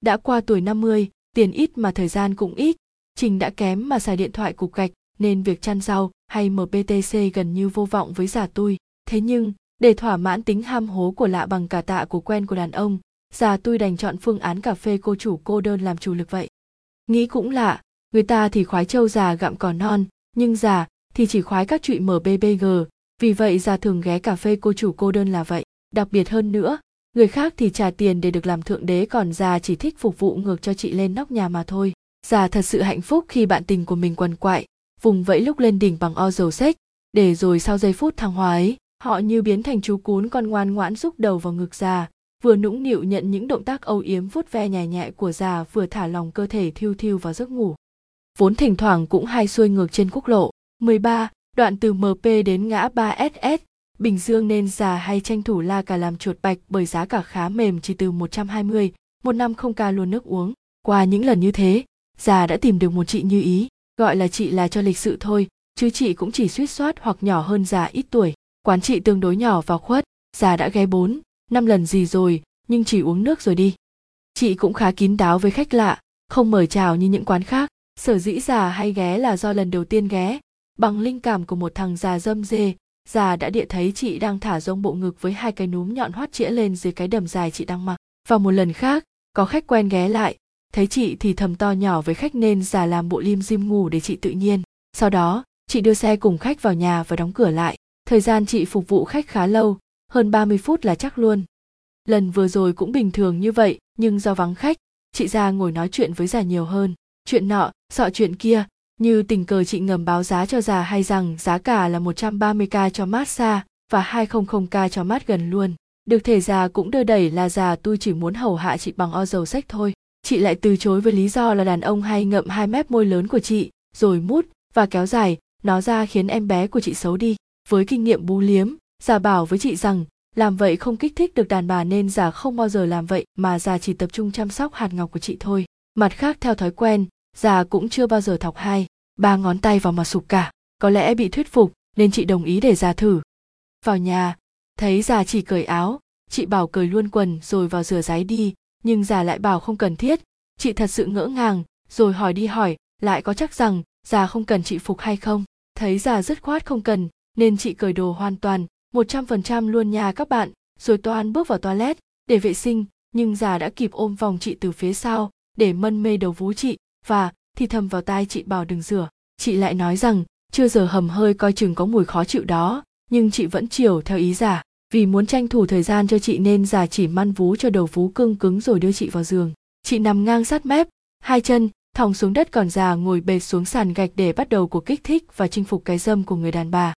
đã qua tuổi 50, tiền ít mà thời gian cũng ít, Trình đã kém mà xài điện thoại cục gạch nên việc chăn rau hay MPTC gần như vô vọng với già tôi. Thế nhưng, để thỏa mãn tính ham hố của lạ bằng cả tạ của quen của đàn ông, già tôi đành chọn phương án cà phê cô chủ cô đơn làm chủ lực vậy. Nghĩ cũng lạ, người ta thì khoái trâu già gặm cỏ non, nhưng già thì chỉ khoái các chuyện MBBG, vì vậy già thường ghé cà phê cô chủ cô đơn là vậy. Đặc biệt hơn nữa, người khác thì trả tiền để được làm thượng đế còn già chỉ thích phục vụ ngược cho chị lên nóc nhà mà thôi. Già thật sự hạnh phúc khi bạn tình của mình quằn quại, vùng vẫy lúc lên đỉnh bằng o dầu xếch, để rồi sau giây phút thăng hoa ấy, họ như biến thành chú cún con ngoan ngoãn rúc đầu vào ngực già, vừa nũng nịu nhận những động tác âu yếm vuốt ve nhẹ nhẹ của già vừa thả lòng cơ thể thiêu thiêu vào giấc ngủ. Vốn thỉnh thoảng cũng hay xuôi ngược trên quốc lộ 13, đoạn từ MP đến ngã 3SS, Bình Dương nên già hay tranh thủ la cả làm chuột bạch bởi giá cả khá mềm chỉ từ 120, một năm không ca luôn nước uống. Qua những lần như thế, già đã tìm được một chị như ý, gọi là chị là cho lịch sự thôi, chứ chị cũng chỉ suýt soát hoặc nhỏ hơn già ít tuổi. Quán chị tương đối nhỏ và khuất, già đã ghé bốn, năm lần gì rồi, nhưng chỉ uống nước rồi đi. Chị cũng khá kín đáo với khách lạ, không mời chào như những quán khác. Sở dĩ già hay ghé là do lần đầu tiên ghé, bằng linh cảm của một thằng già dâm dê, già đã địa thấy chị đang thả rông bộ ngực với hai cái núm nhọn hoắt chĩa lên dưới cái đầm dài chị đang mặc. Và một lần khác, có khách quen ghé lại, thấy chị thì thầm to nhỏ với khách nên già làm bộ lim dim ngủ để chị tự nhiên. Sau đó, chị đưa xe cùng khách vào nhà và đóng cửa lại. Thời gian chị phục vụ khách khá lâu, hơn 30 phút là chắc luôn. Lần vừa rồi cũng bình thường như vậy, nhưng do vắng khách, chị ra ngồi nói chuyện với già nhiều hơn. Chuyện nọ, sợ chuyện kia, như tình cờ chị ngầm báo giá cho già hay rằng giá cả là 130k cho mát xa và 200k cho mát gần luôn. Được thể già cũng đưa đẩy là già tôi chỉ muốn hầu hạ chị bằng o dầu sách thôi. Chị lại từ chối với lý do là đàn ông hay ngậm hai mép môi lớn của chị, rồi mút và kéo dài, nó ra khiến em bé của chị xấu đi. Với kinh nghiệm bú liếm, già bảo với chị rằng làm vậy không kích thích được đàn bà nên già không bao giờ làm vậy mà già chỉ tập trung chăm sóc hạt ngọc của chị thôi. Mặt khác theo thói quen, già cũng chưa bao giờ thọc hai, ba ngón tay vào mà sụp cả, có lẽ bị thuyết phục nên chị đồng ý để già thử. Vào nhà, thấy già chỉ cởi áo, chị bảo cởi luôn quần rồi vào rửa ráy đi, nhưng già lại bảo không cần thiết. Chị thật sự ngỡ ngàng, rồi hỏi đi hỏi, lại có chắc rằng già không cần chị phục hay không? Thấy già dứt khoát không cần, nên chị cởi đồ hoàn toàn, một trăm phần trăm luôn nhà các bạn, rồi toan bước vào toilet để vệ sinh, nhưng già đã kịp ôm vòng chị từ phía sau để mân mê đầu vú chị và, thì thầm vào tai chị bảo đừng rửa. Chị lại nói rằng, chưa giờ hầm hơi coi chừng có mùi khó chịu đó, nhưng chị vẫn chiều theo ý giả. Vì muốn tranh thủ thời gian cho chị nên giả chỉ măn vú cho đầu vú cưng cứng rồi đưa chị vào giường. Chị nằm ngang sát mép, hai chân, thòng xuống đất còn già ngồi bệt xuống sàn gạch để bắt đầu cuộc kích thích và chinh phục cái dâm của người đàn bà.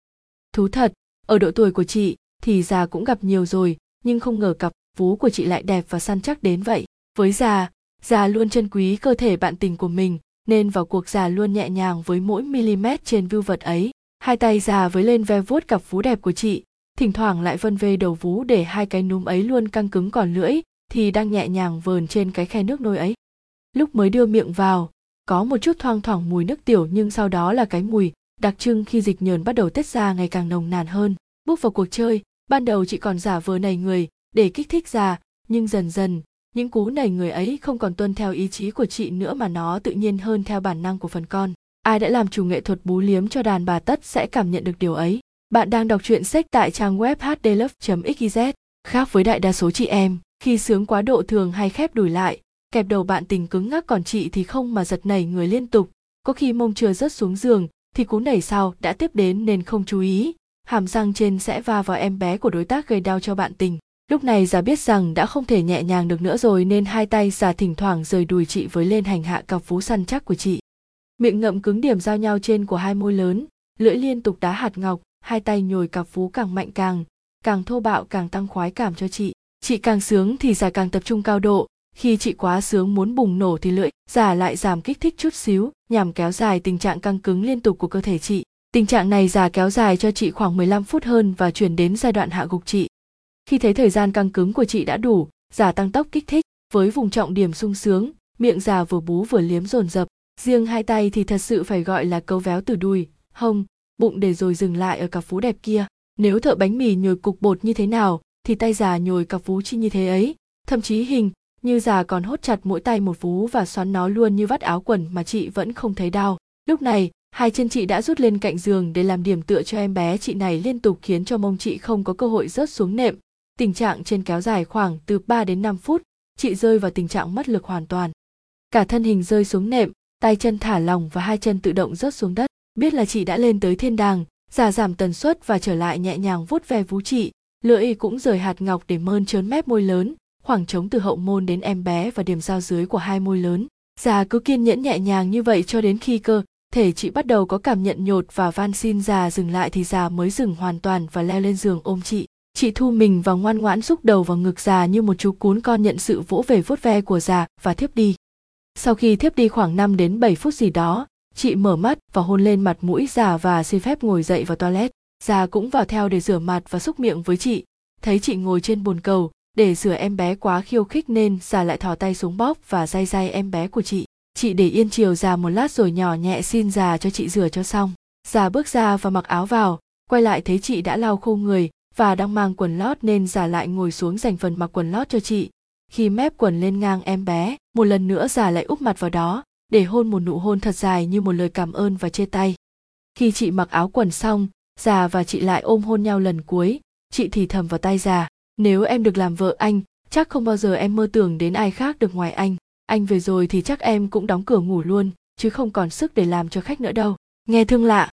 Thú thật, ở độ tuổi của chị, thì già cũng gặp nhiều rồi, nhưng không ngờ cặp vú của chị lại đẹp và săn chắc đến vậy. Với già già luôn trân quý cơ thể bạn tình của mình, nên vào cuộc già luôn nhẹ nhàng với mỗi mm trên vưu vật ấy. Hai tay già với lên ve vuốt cặp vú đẹp của chị, thỉnh thoảng lại vân vê đầu vú để hai cái núm ấy luôn căng cứng còn lưỡi, thì đang nhẹ nhàng vờn trên cái khe nước nôi ấy. Lúc mới đưa miệng vào, có một chút thoang thoảng mùi nước tiểu nhưng sau đó là cái mùi đặc trưng khi dịch nhờn bắt đầu tiết ra ngày càng nồng nàn hơn. Bước vào cuộc chơi, ban đầu chị còn giả vờ này người để kích thích già, nhưng dần dần những cú nảy người ấy không còn tuân theo ý chí của chị nữa mà nó tự nhiên hơn theo bản năng của phần con. Ai đã làm chủ nghệ thuật bú liếm cho đàn bà tất sẽ cảm nhận được điều ấy. Bạn đang đọc truyện sách tại trang web hdlove xyz khác với đại đa số chị em, khi sướng quá độ thường hay khép đùi lại, kẹp đầu bạn tình cứng ngắc còn chị thì không mà giật nảy người liên tục. Có khi mông chưa rớt xuống giường, thì cú nảy sau đã tiếp đến nên không chú ý. Hàm răng trên sẽ va vào em bé của đối tác gây đau cho bạn tình lúc này già biết rằng đã không thể nhẹ nhàng được nữa rồi nên hai tay già thỉnh thoảng rời đùi chị với lên hành hạ cặp vú săn chắc của chị. Miệng ngậm cứng điểm giao nhau trên của hai môi lớn, lưỡi liên tục đá hạt ngọc, hai tay nhồi cặp vú càng mạnh càng càng thô bạo càng tăng khoái cảm cho chị. Chị càng sướng thì già càng tập trung cao độ, khi chị quá sướng muốn bùng nổ thì lưỡi già lại giảm kích thích chút xíu, nhằm kéo dài tình trạng căng cứng liên tục của cơ thể chị. Tình trạng này già kéo dài cho chị khoảng 15 phút hơn và chuyển đến giai đoạn hạ gục chị khi thấy thời gian căng cứng của chị đã đủ giả tăng tốc kích thích, với vùng trọng điểm sung sướng, miệng già vừa bú vừa liếm dồn dập. Riêng hai tay thì thật sự phải gọi là câu véo từ đùi, hông, bụng để rồi dừng lại ở cặp vú đẹp kia. Nếu thợ bánh mì nhồi cục bột như thế nào, thì tay già nhồi cặp vú chi như thế ấy. Thậm chí hình như già còn hốt chặt mỗi tay một vú và xoắn nó luôn như vắt áo quần mà chị vẫn không thấy đau. Lúc này, hai chân chị đã rút lên cạnh giường để làm điểm tựa cho em bé chị này liên tục khiến cho mông chị không có cơ hội rớt xuống nệm tình trạng trên kéo dài khoảng từ 3 đến 5 phút, chị rơi vào tình trạng mất lực hoàn toàn. Cả thân hình rơi xuống nệm, tay chân thả lỏng và hai chân tự động rớt xuống đất. Biết là chị đã lên tới thiên đàng giả giảm tần suất và trở lại nhẹ nhàng vuốt ve vú chị, lưỡi cũng rời hạt ngọc để mơn trớn mép môi lớn, khoảng trống từ hậu môn đến em bé và điểm giao dưới của hai môi lớn. Già cứ kiên nhẫn nhẹ nhàng như vậy cho đến khi cơ thể chị bắt đầu có cảm nhận nhột và van xin già dừng lại thì già mới dừng hoàn toàn và leo lên giường ôm chị chị thu mình và ngoan ngoãn rúc đầu vào ngực già như một chú cún con nhận sự vỗ về vuốt ve của già và thiếp đi. Sau khi thiếp đi khoảng 5 đến 7 phút gì đó, chị mở mắt và hôn lên mặt mũi già và xin phép ngồi dậy vào toilet. Già cũng vào theo để rửa mặt và xúc miệng với chị. Thấy chị ngồi trên bồn cầu, để rửa em bé quá khiêu khích nên già lại thò tay xuống bóp và day day em bé của chị. Chị để yên chiều già một lát rồi nhỏ nhẹ xin già cho chị rửa cho xong. Già bước ra và mặc áo vào, quay lại thấy chị đã lau khô người và đang mang quần lót nên già lại ngồi xuống dành phần mặc quần lót cho chị. Khi mép quần lên ngang em bé, một lần nữa già lại úp mặt vào đó, để hôn một nụ hôn thật dài như một lời cảm ơn và chia tay. Khi chị mặc áo quần xong, già và chị lại ôm hôn nhau lần cuối, chị thì thầm vào tay già, nếu em được làm vợ anh, chắc không bao giờ em mơ tưởng đến ai khác được ngoài anh. Anh về rồi thì chắc em cũng đóng cửa ngủ luôn, chứ không còn sức để làm cho khách nữa đâu. Nghe thương lạ